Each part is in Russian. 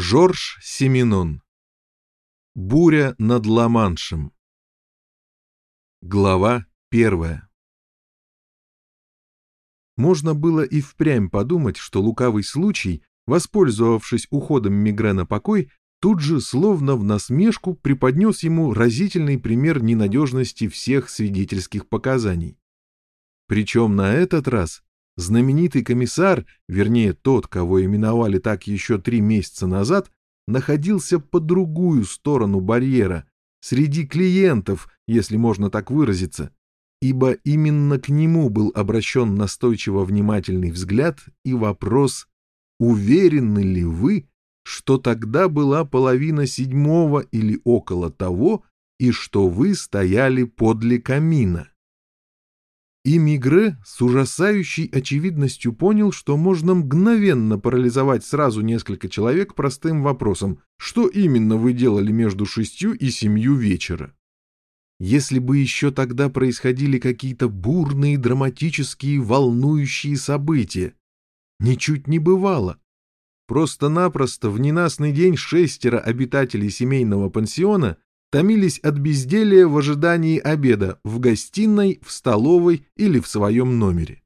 Жорж Семенон. Буря над Ла-Маншем. Глава первая. Можно было и впрямь подумать, что лукавый случай, воспользовавшись уходом Мигре на покой, тут же, словно в насмешку, преподнес ему разительный пример ненадежности всех свидетельских показаний. Причем на этот раз знаменитый комиссар, вернее тот, кого именовали так еще три месяца назад, находился по другую сторону барьера, среди клиентов, если можно так выразиться, ибо именно к нему был обращен настойчиво внимательный взгляд и вопрос «Уверены ли вы, что тогда была половина седьмого или около того, и что вы стояли подле камина?» И Мигре с ужасающей очевидностью понял, что можно мгновенно парализовать сразу несколько человек простым вопросом «Что именно вы делали между шестью и семью вечера?» Если бы еще тогда происходили какие-то бурные, драматические, волнующие события. Ничуть не бывало. Просто-напросто в ненастный день шестеро обитателей семейного пансиона томились от безделия в ожидании обеда в гостиной, в столовой или в своем номере.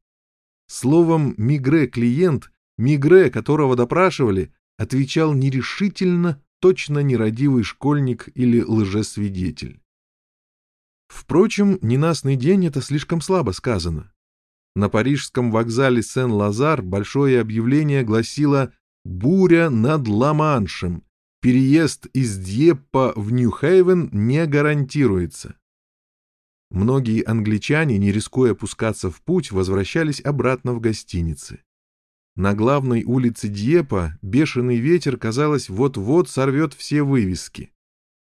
Словом, Мигре-клиент, Мигре, которого допрашивали, отвечал нерешительно, точно нерадивый школьник или лжесвидетель. Впрочем, ненастный день — это слишком слабо сказано. На парижском вокзале Сен-Лазар большое объявление гласило «Буря над Ла-Маншем», переезд из Дьеппа в Нью-Хейвен не гарантируется. Многие англичане, не рискуя пускаться в путь, возвращались обратно в гостиницы. На главной улице Дьеппа бешеный ветер, казалось, вот-вот сорвет все вывески.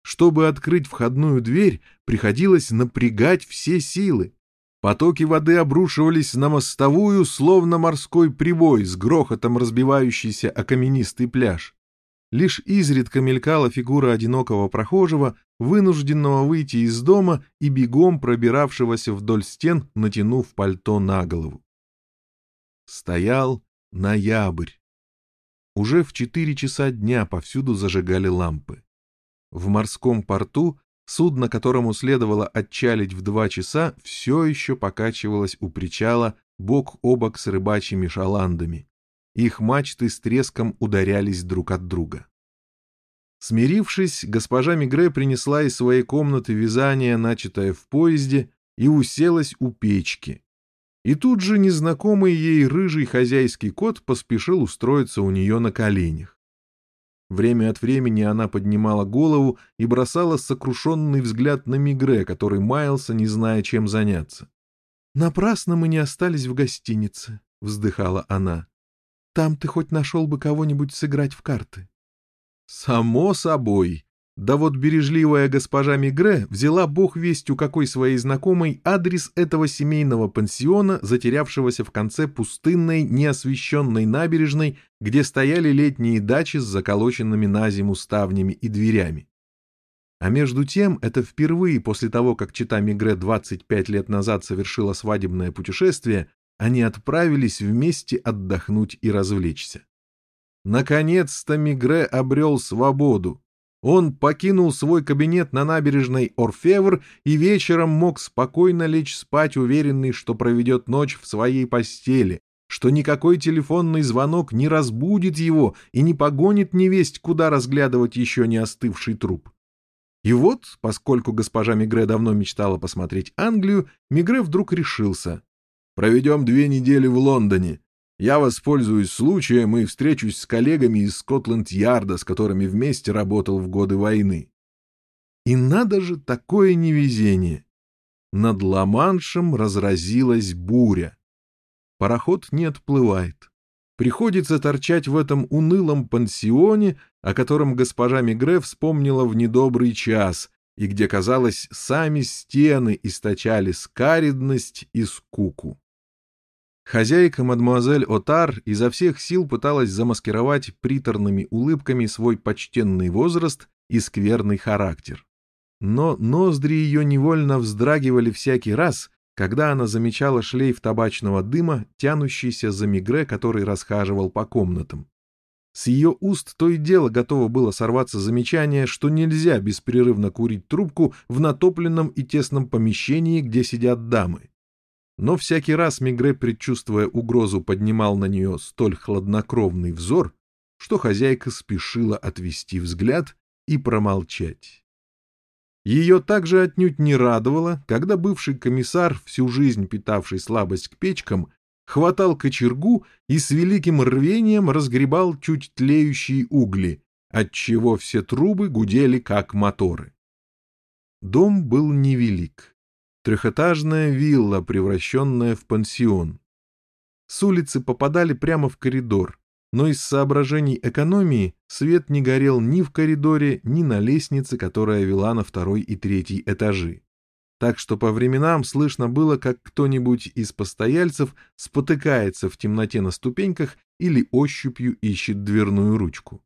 Чтобы открыть входную дверь, приходилось напрягать все силы. Потоки воды обрушивались на мостовую, словно морской прибой, с грохотом разбивающийся о каменистый пляж. Лишь изредка мелькала фигура одинокого прохожего, вынужденного выйти из дома и бегом пробиравшегося вдоль стен, натянув пальто на голову. Стоял ноябрь. Уже в четыре часа дня повсюду зажигали лампы. В морском порту судно, которому следовало отчалить в два часа, все еще покачивалось у причала бок о бок с рыбачьими шаландами. Их мачты с треском ударялись друг от друга. Смирившись, госпожа Мигре принесла из своей комнаты вязание, начатое в поезде, и уселась у печки. И тут же незнакомый ей рыжий хозяйский кот поспешил устроиться у нее на коленях. Время от времени она поднимала голову и бросала сокрушенный взгляд на Мигре, который маялся, не зная, чем заняться. «Напрасно мы не остались в гостинице», — вздыхала она. Там ты хоть нашел бы кого-нибудь сыграть в карты. Само собой. Да вот бережливая госпожа Мигре взяла бог весть у какой своей знакомой адрес этого семейного пансиона, затерявшегося в конце пустынной, неосвещенной набережной, где стояли летние дачи с заколоченными на зиму ставнями и дверями. А между тем, это впервые после того, как чита Мигре 25 лет назад совершила свадебное путешествие, они отправились вместе отдохнуть и развлечься. Наконец-то Мигре обрел свободу. Он покинул свой кабинет на набережной Орфевр и вечером мог спокойно лечь спать, уверенный, что проведет ночь в своей постели, что никакой телефонный звонок не разбудит его и не погонит невесть, куда разглядывать еще не остывший труп. И вот, поскольку госпожа Мигре давно мечтала посмотреть Англию, Мигре вдруг решился. Проведем две недели в Лондоне. Я воспользуюсь случаем и встречусь с коллегами из Скотланд-Ярда, с которыми вместе работал в годы войны. И надо же такое невезение! Над Ла-Маншем разразилась буря. Пароход не отплывает. Приходится торчать в этом унылом пансионе, о котором госпожа Мигре вспомнила в недобрый час, и где, казалось, сами стены источали скаридность и скуку. Хозяйка мадемуазель Отар изо всех сил пыталась замаскировать приторными улыбками свой почтенный возраст и скверный характер. Но ноздри ее невольно вздрагивали всякий раз, когда она замечала шлейф табачного дыма, тянущийся за мигре, который расхаживал по комнатам. С ее уст то и дело готово было сорваться замечание, что нельзя беспрерывно курить трубку в натопленном и тесном помещении, где сидят дамы. Но всякий раз Мигре, предчувствуя угрозу, поднимал на нее столь хладнокровный взор, что хозяйка спешила отвести взгляд и промолчать. Ее также отнюдь не радовало, когда бывший комиссар, всю жизнь питавший слабость к печкам, хватал кочергу и с великим рвением разгребал чуть тлеющие угли, отчего все трубы гудели, как моторы. Дом был невелик. Трехэтажная вилла, превращенная в пансион. С улицы попадали прямо в коридор, но из соображений экономии свет не горел ни в коридоре, ни на лестнице, которая вела на второй и третий этажи так что по временам слышно было, как кто-нибудь из постояльцев спотыкается в темноте на ступеньках или ощупью ищет дверную ручку.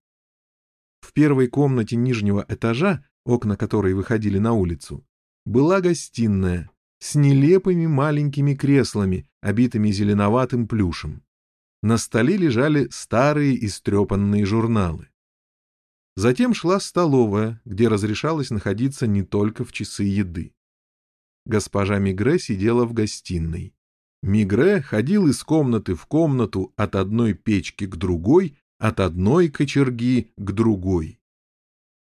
В первой комнате нижнего этажа, окна которой выходили на улицу, была гостиная с нелепыми маленькими креслами, обитыми зеленоватым плюшем. На столе лежали старые истрепанные журналы. Затем шла столовая, где разрешалось находиться не только в часы еды. Госпожа Мигре сидела в гостиной. Мигре ходил из комнаты в комнату от одной печки к другой, от одной кочерги к другой.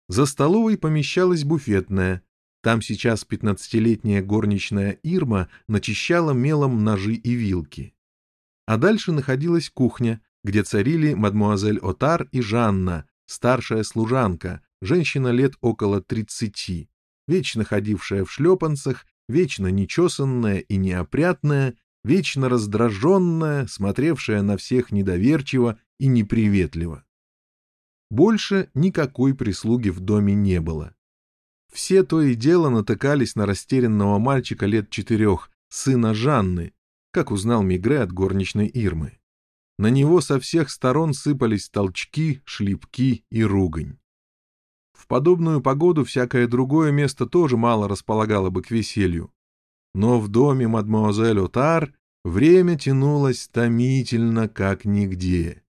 За столовой помещалась буфетная. Там сейчас пятнадцатилетняя горничная Ирма начищала мелом ножи и вилки. А дальше находилась кухня, где царили мадмуазель Отар и Жанна, старшая служанка, женщина лет около тридцати, вечно ходившая в шлепанцах вечно нечесанная и неопрятная, вечно раздраженная, смотревшая на всех недоверчиво и неприветливо. Больше никакой прислуги в доме не было. Все то и дело натыкались на растерянного мальчика лет четырех, сына Жанны, как узнал Мигре от горничной Ирмы. На него со всех сторон сыпались толчки, шлепки и ругань. В подобную погоду всякое другое место тоже мало располагало бы к веселью. Но в доме мадемуазель Отар время тянулось томительно, как нигде.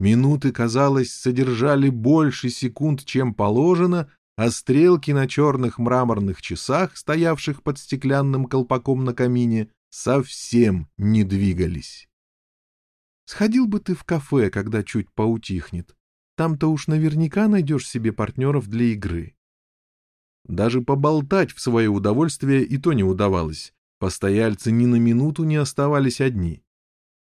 Минуты, казалось, содержали больше секунд, чем положено, а стрелки на черных мраморных часах, стоявших под стеклянным колпаком на камине, совсем не двигались. «Сходил бы ты в кафе, когда чуть поутихнет», там-то уж наверняка найдешь себе партнеров для игры. Даже поболтать в свое удовольствие и то не удавалось. Постояльцы ни на минуту не оставались одни.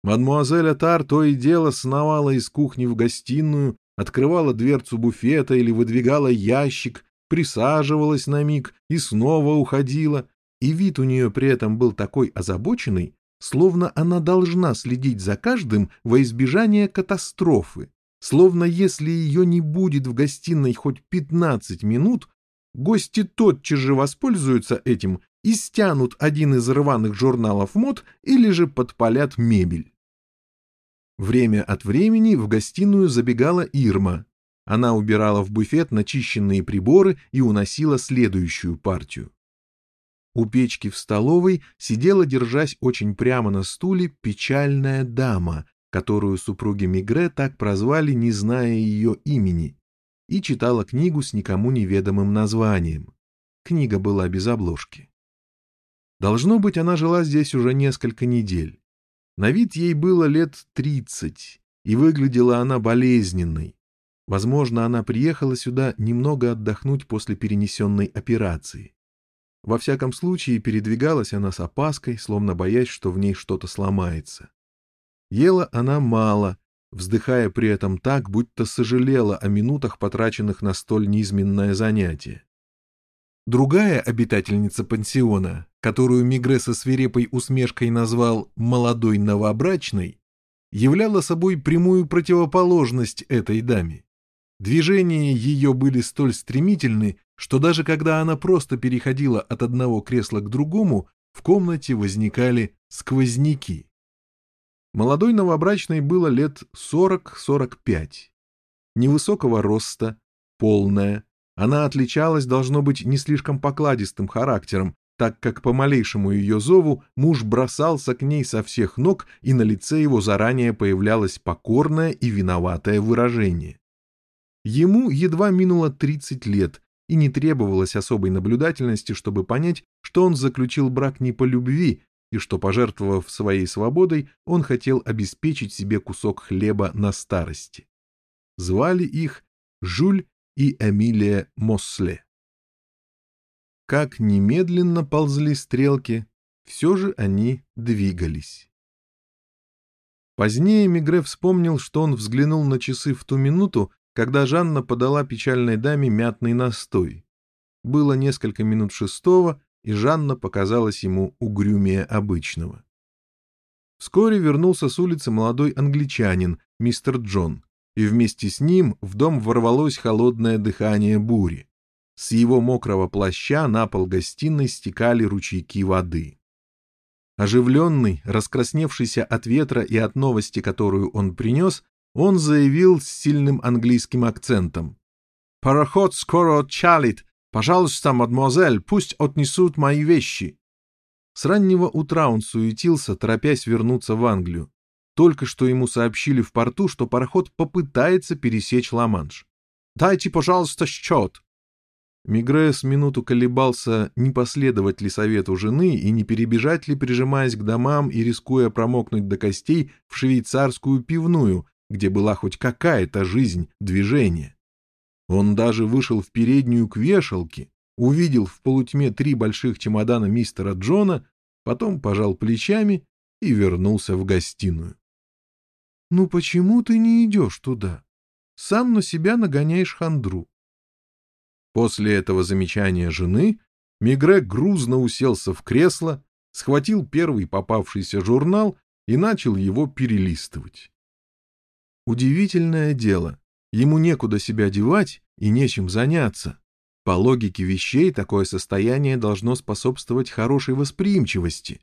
Мадмуазель Атар то и дело сновала из кухни в гостиную, открывала дверцу буфета или выдвигала ящик, присаживалась на миг и снова уходила, и вид у нее при этом был такой озабоченный, словно она должна следить за каждым во избежание катастрофы. Словно если ее не будет в гостиной хоть 15 минут, гости тотчас же воспользуются этим и стянут один из рваных журналов мод или же подпалят мебель. Время от времени в гостиную забегала Ирма. Она убирала в буфет начищенные приборы и уносила следующую партию. У печки в столовой сидела, держась очень прямо на стуле, печальная дама которую супруги Мигре так прозвали, не зная ее имени, и читала книгу с никому неведомым названием. Книга была без обложки. Должно быть, она жила здесь уже несколько недель. На вид ей было лет тридцать, и выглядела она болезненной. Возможно, она приехала сюда немного отдохнуть после перенесенной операции. Во всяком случае, передвигалась она с опаской, словно боясь, что в ней что-то сломается. Ела она мало, вздыхая при этом так, будто сожалела о минутах, потраченных на столь низменное занятие. Другая обитательница пансиона, которую Мигре со свирепой усмешкой назвал «молодой новобрачной», являла собой прямую противоположность этой даме. Движения ее были столь стремительны, что даже когда она просто переходила от одного кресла к другому, в комнате возникали сквозняки. Молодой новобрачной было лет 40-45. Невысокого роста, полная. Она отличалась, должно быть, не слишком покладистым характером, так как по малейшему ее зову муж бросался к ней со всех ног, и на лице его заранее появлялось покорное и виноватое выражение. Ему едва минуло 30 лет, и не требовалось особой наблюдательности, чтобы понять, что он заключил брак не по любви, и что, пожертвовав своей свободой, он хотел обеспечить себе кусок хлеба на старости. Звали их Жюль и Эмилия Моссле. Как немедленно ползли стрелки, все же они двигались. Позднее Мигре вспомнил, что он взглянул на часы в ту минуту, когда Жанна подала печальной даме мятный настой. Было несколько минут шестого, и Жанна показалась ему угрюмее обычного. Вскоре вернулся с улицы молодой англичанин, мистер Джон, и вместе с ним в дом ворвалось холодное дыхание бури. С его мокрого плаща на пол гостиной стекали ручейки воды. Оживленный, раскрасневшийся от ветра и от новости, которую он принес, он заявил с сильным английским акцентом. «Пароход скоро отчалит. Пожалуйста, мадемуазель, пусть отнесут мои вещи». С раннего утра он суетился, торопясь вернуться в Англию. Только что ему сообщили в порту, что пароход попытается пересечь Ла-Манш. «Дайте, пожалуйста, счет», Мигре с минуту колебался, не последовать ли совету жены и не перебежать ли, прижимаясь к домам и рискуя промокнуть до костей, в швейцарскую пивную, где была хоть какая-то жизнь, движение. Он даже вышел в переднюю к вешалке, увидел в полутьме три больших чемодана мистера Джона, потом пожал плечами и вернулся в гостиную. — Ну почему ты не идешь туда? Сам на себя нагоняешь хандру. После этого замечания жены Мигре грузно уселся в кресло, схватил первый попавшийся журнал и начал его перелистывать. Удивительное дело, ему некуда себя девать и нечем заняться. По логике вещей такое состояние должно способствовать хорошей восприимчивости.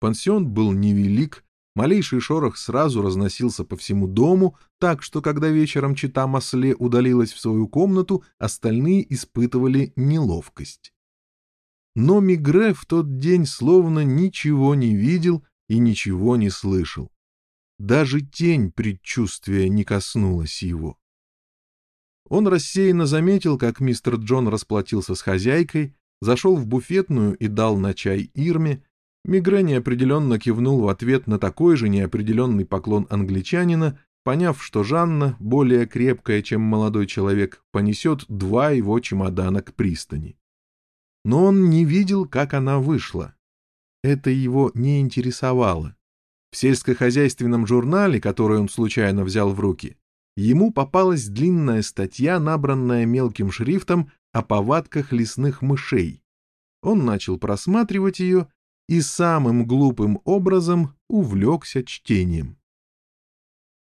Пансион был невелик, Малейший шорох сразу разносился по всему дому, так что, когда вечером чита Масле удалилась в свою комнату, остальные испытывали неловкость. Но Мигре в тот день словно ничего не видел и ничего не слышал. Даже тень предчувствия не коснулась его. Он рассеянно заметил, как мистер Джон расплатился с хозяйкой, зашел в буфетную и дал на чай Ирме, Мигре неопределенно кивнул в ответ на такой же неопределенный поклон англичанина, поняв, что Жанна, более крепкая, чем молодой человек, понесет два его чемодана к пристани. Но он не видел, как она вышла. Это его не интересовало. В сельскохозяйственном журнале, который он случайно взял в руки, ему попалась длинная статья, набранная мелким шрифтом о повадках лесных мышей. Он начал просматривать ее и самым глупым образом увлекся чтением.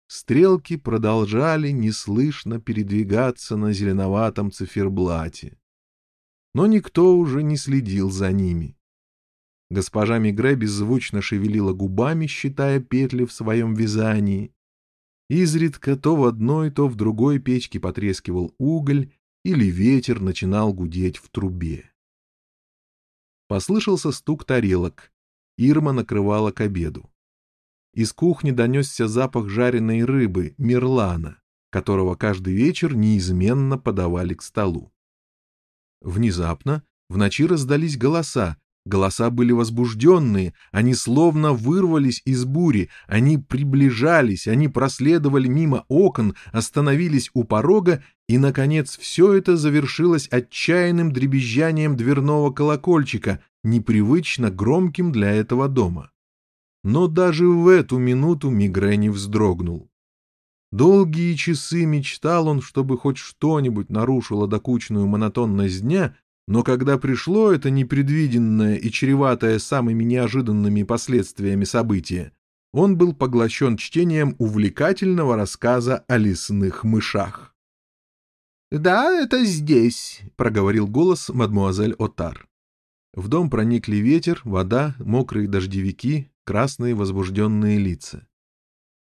Стрелки продолжали неслышно передвигаться на зеленоватом циферблате. Но никто уже не следил за ними. Госпожа Мигре беззвучно шевелила губами, считая петли в своем вязании. Изредка то в одной, то в другой печке потрескивал уголь, или ветер начинал гудеть в трубе. Послышался стук тарелок. Ирма накрывала к обеду. Из кухни донесся запах жареной рыбы, мерлана, которого каждый вечер неизменно подавали к столу. Внезапно в ночи раздались голоса, Голоса были возбужденные, они словно вырвались из бури, они приближались, они проследовали мимо окон, остановились у порога, и, наконец, все это завершилось отчаянным дребезжанием дверного колокольчика, непривычно громким для этого дома. Но даже в эту минуту Мигрени вздрогнул. Долгие часы мечтал он, чтобы хоть что-нибудь нарушило докучную монотонность дня, но когда пришло это непредвиденное и чреватое самыми неожиданными последствиями событие, он был поглощен чтением увлекательного рассказа о лесных мышах. «Да, это здесь», — проговорил голос мадмуазель Отар. В дом проникли ветер, вода, мокрые дождевики, красные возбужденные лица.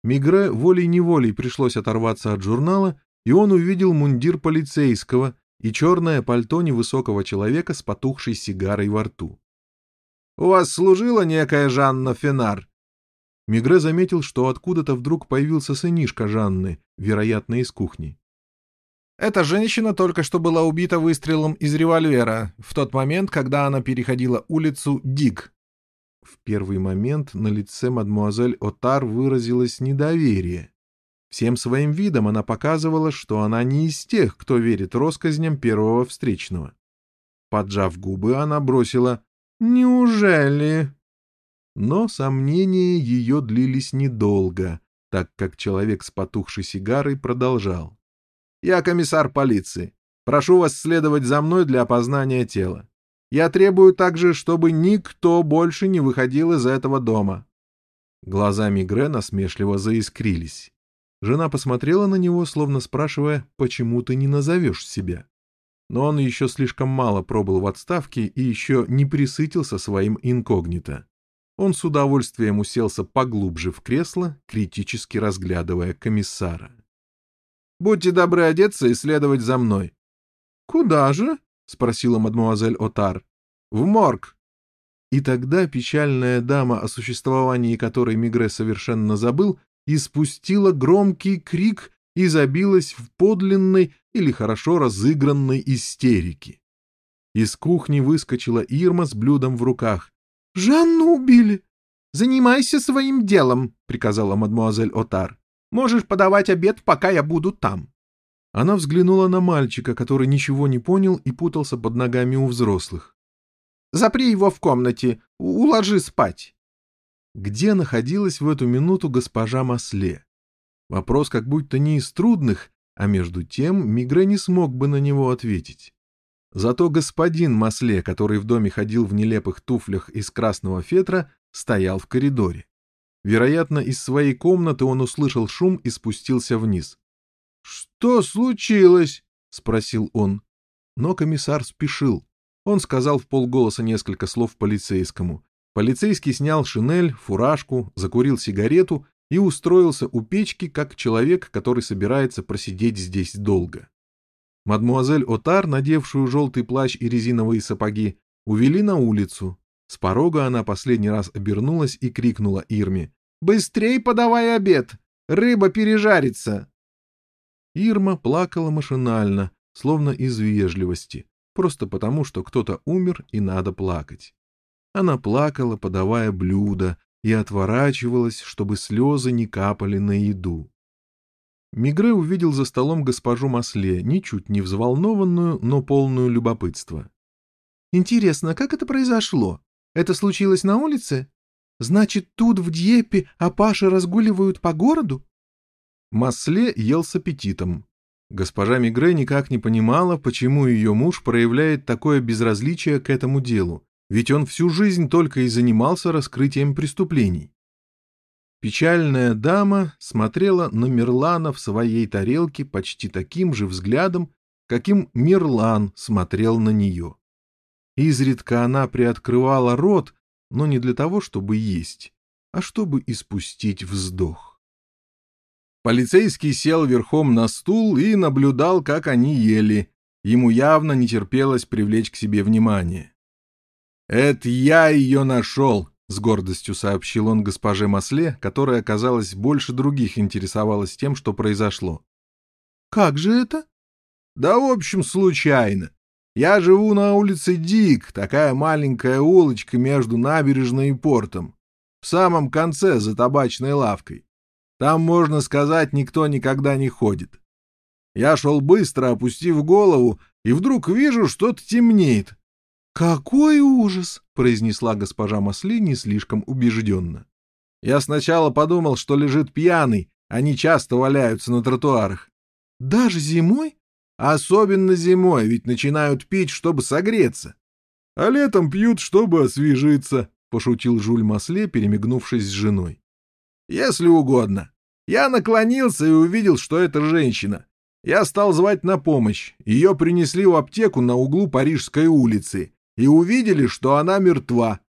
Мигре волей-неволей пришлось оторваться от журнала, и он увидел мундир полицейского, и черное пальто невысокого человека с потухшей сигарой во рту. У вас служила некая Жанна Фенар?» Мигре заметил, что откуда-то вдруг появился сынишка Жанны, вероятно, из кухни. Эта женщина только что была убита выстрелом из револьвера в тот момент, когда она переходила улицу Диг. В первый момент на лице мадмуазель Отар выразилось недоверие. Всем своим видом она показывала, что она не из тех, кто верит россказням первого встречного. Поджав губы, она бросила «Неужели?» Но сомнения ее длились недолго, так как человек с потухшей сигарой продолжал. «Я комиссар полиции. Прошу вас следовать за мной для опознания тела. Я требую также, чтобы никто больше не выходил из этого дома». Глаза Мигре насмешливо заискрились. Жена посмотрела на него, словно спрашивая, почему ты не назовешь себя. Но он еще слишком мало пробыл в отставке и еще не присытился своим инкогнито. Он с удовольствием уселся поглубже в кресло, критически разглядывая комиссара. «Будьте добры одеться и следовать за мной». «Куда же?» — спросила мадмуазель Отар. «В морг». И тогда печальная дама, о существовании которой Мигре совершенно забыл, испустила громкий крик и забилась в подлинной или хорошо разыгранной истерике. Из кухни выскочила Ирма с блюдом в руках. «Жанну убили!» «Занимайся своим делом», — приказала мадмуазель Отар. «Можешь подавать обед, пока я буду там». Она взглянула на мальчика, который ничего не понял и путался под ногами у взрослых. «Запри его в комнате, уложи спать». Где находилась в эту минуту госпожа Масле? Вопрос как будто не из трудных, а между тем Мигре не смог бы на него ответить. Зато господин Масле, который в доме ходил в нелепых туфлях из красного фетра, стоял в коридоре. Вероятно, из своей комнаты он услышал шум и спустился вниз. «Что случилось?» — спросил он. Но комиссар спешил. Он сказал в полголоса несколько слов полицейскому. Полицейский снял шинель, фуражку, закурил сигарету и устроился у печки, как человек, который собирается просидеть здесь долго. Мадмуазель Отар, надевшую желтый плащ и резиновые сапоги, увели на улицу. С порога она последний раз обернулась и крикнула Ирме. «Быстрей подавай обед! Рыба пережарится!» Ирма плакала машинально, словно из вежливости, просто потому, что кто-то умер и надо плакать. Она плакала, подавая блюдо, и отворачивалась, чтобы слезы не капали на еду. Мигре увидел за столом госпожу Масле, ничуть не взволнованную, но полную любопытства. «Интересно, как это произошло? Это случилось на улице? Значит, тут, в Дьеппе, апаши разгуливают по городу?» Масле ел с аппетитом. Госпожа Мигре никак не понимала, почему ее муж проявляет такое безразличие к этому делу, ведь он всю жизнь только и занимался раскрытием преступлений. Печальная дама смотрела на Мерлана в своей тарелке почти таким же взглядом, каким Мерлан смотрел на нее. Изредка она приоткрывала рот, но не для того, чтобы есть, а чтобы испустить вздох. Полицейский сел верхом на стул и наблюдал, как они ели. Ему явно не терпелось привлечь к себе внимание. «Это я ее нашел», — с гордостью сообщил он госпоже Масле, которая, казалось, больше других интересовалась тем, что произошло. «Как же это?» «Да, в общем, случайно. Я живу на улице Дик, такая маленькая улочка между набережной и портом. В самом конце, за табачной лавкой. Там, можно сказать, никто никогда не ходит. Я шел быстро, опустив голову, и вдруг вижу, что-то темнеет. «Какой ужас!» — произнесла госпожа Масли не слишком убежденно. Я сначала подумал, что лежит пьяный, они часто валяются на тротуарах. «Даже зимой?» «Особенно зимой, ведь начинают пить, чтобы согреться. А летом пьют, чтобы освежиться», — пошутил Жуль Масле, перемигнувшись с женой. «Если угодно. Я наклонился и увидел, что это женщина. Я стал звать на помощь. Ее принесли в аптеку на углу Парижской улицы и увидели, что она мертва.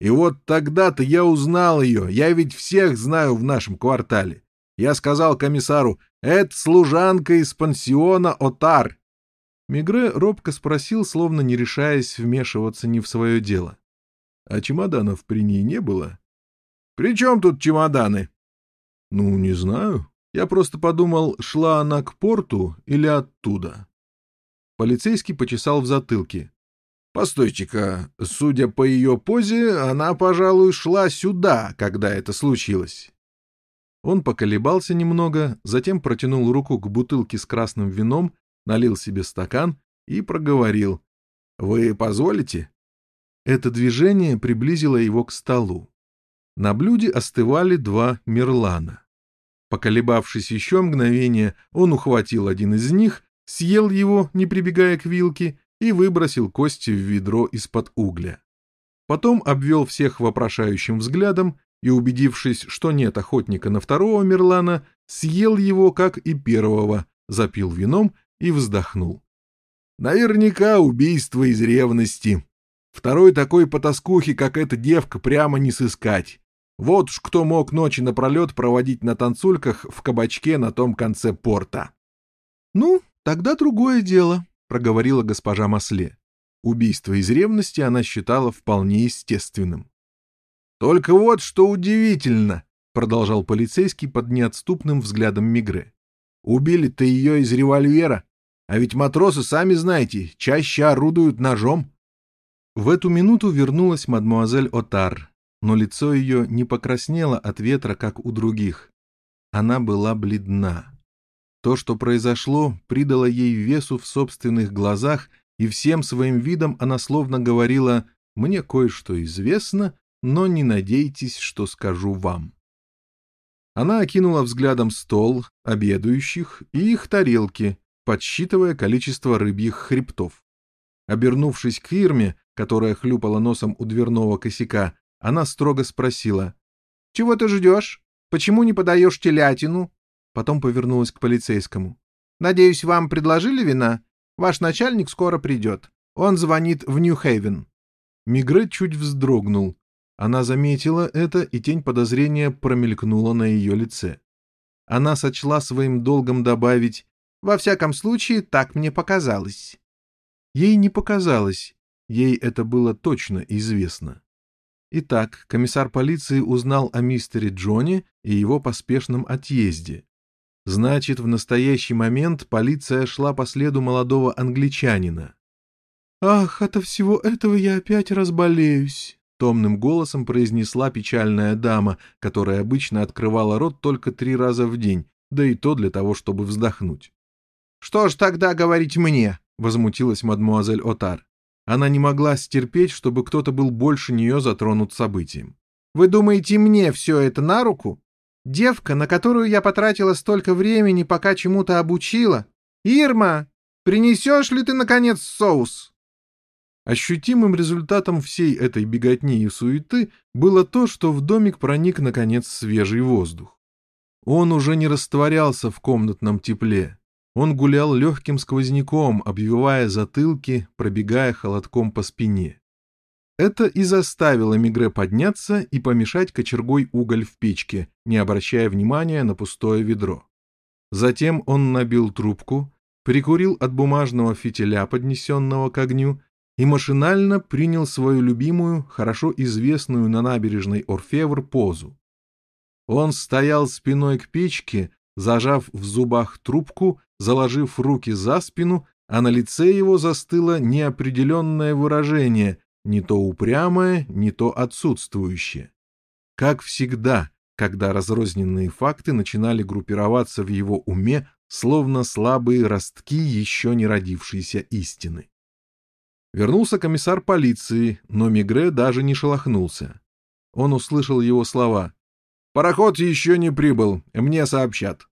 И вот тогда-то я узнал ее, я ведь всех знаю в нашем квартале. Я сказал комиссару, это служанка из пансиона Отар. Мигре робко спросил, словно не решаясь вмешиваться не в свое дело. А чемоданов при ней не было? При чем тут чемоданы? Ну, не знаю. Я просто подумал, шла она к порту или оттуда. Полицейский почесал в затылке. Постойте-ка, судя по ее позе, она, пожалуй, шла сюда, когда это случилось. Он поколебался немного, затем протянул руку к бутылке с красным вином, налил себе стакан и проговорил. «Вы позволите?» Это движение приблизило его к столу. На блюде остывали два мерлана. Поколебавшись еще мгновение, он ухватил один из них, съел его, не прибегая к вилке, и выбросил кости в ведро из-под угля. Потом обвел всех вопрошающим взглядом и, убедившись, что нет охотника на второго Мерлана, съел его, как и первого, запил вином и вздохнул. Наверняка убийство из ревности. Второй такой потаскухи, как эта девка, прямо не сыскать. Вот уж кто мог ночи напролет проводить на танцульках в кабачке на том конце порта. — Ну, тогда другое дело, — проговорила госпожа Масле. Убийство из ревности она считала вполне естественным. «Только вот что удивительно», — продолжал полицейский под неотступным взглядом Мигре. «Убили-то ее из револьвера, а ведь матросы, сами знаете, чаще орудуют ножом». В эту минуту вернулась мадмуазель Отар, но лицо ее не покраснело от ветра, как у других. Она была бледна. То, что произошло, придало ей весу в собственных глазах, и всем своим видом она словно говорила «Мне кое-что известно, но не надейтесь, что скажу вам». Она окинула взглядом стол, обедающих и их тарелки, подсчитывая количество рыбьих хребтов. Обернувшись к Ирме, которая хлюпала носом у дверного косяка, она строго спросила. «Чего ты ждешь? Почему не подаешь телятину?» Потом повернулась к полицейскому. «Надеюсь, вам предложили вина? Ваш начальник скоро придет. Он звонит в Нью-Хейвен». Мигре чуть вздрогнул. Она заметила это, и тень подозрения промелькнула на ее лице. Она сочла своим долгом добавить «Во всяком случае, так мне показалось». Ей не показалось, ей это было точно известно. Итак, комиссар полиции узнал о мистере Джонни и его поспешном отъезде. Значит, в настоящий момент полиция шла по следу молодого англичанина. «Ах, от всего этого я опять разболеюсь», — томным голосом произнесла печальная дама, которая обычно открывала рот только три раза в день, да и то для того, чтобы вздохнуть. «Что ж тогда говорить мне?» — возмутилась мадмуазель Отар. Она не могла стерпеть, чтобы кто-то был больше нее затронут событием. «Вы думаете, мне все это на руку? Девка, на которую я потратила столько времени, пока чему-то обучила. Ирма, принесешь ли ты, наконец, соус?» Ощутимым результатом всей этой беготни и суеты было то, что в домик проник, наконец, свежий воздух. Он уже не растворялся в комнатном тепле. Он гулял легким сквозняком, обвивая затылки, пробегая холодком по спине. Это и заставило Мигре подняться и помешать кочергой уголь в печке, не обращая внимания на пустое ведро. Затем он набил трубку, прикурил от бумажного фитиля, поднесенного к огню, и машинально принял свою любимую, хорошо известную на набережной Орфевр позу. Он стоял спиной к печке, зажав в зубах трубку, заложив руки за спину, а на лице его застыло неопределенное выражение, не то упрямое, не то отсутствующее. Как всегда, когда разрозненные факты начинали группироваться в его уме, словно слабые ростки еще не родившейся истины. Вернулся комиссар полиции, но Мигре даже не шелохнулся. Он услышал его слова. «Пароход еще не прибыл, мне сообщат».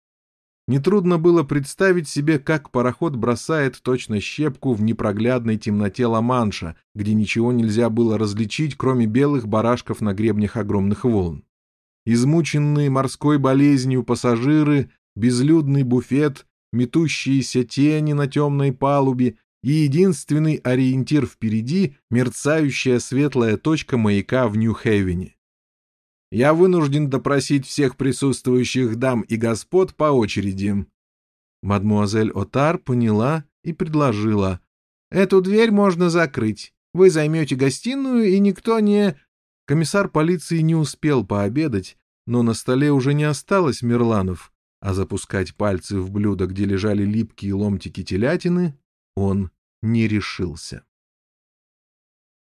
Нетрудно было представить себе, как пароход бросает точно щепку в непроглядной темноте Ла-Манша, где ничего нельзя было различить, кроме белых барашков на гребнях огромных волн. Измученные морской болезнью пассажиры, безлюдный буфет, метущиеся тени на темной палубе и единственный ориентир впереди — мерцающая светлая точка маяка в Нью-Хевене. Я вынужден допросить всех присутствующих дам и господ по очереди». Мадмуазель Отар поняла и предложила. «Эту дверь можно закрыть. Вы займете гостиную, и никто не...» Комиссар полиции не успел пообедать, но на столе уже не осталось мерланов, а запускать пальцы в блюдо, где лежали липкие ломтики телятины, он не решился.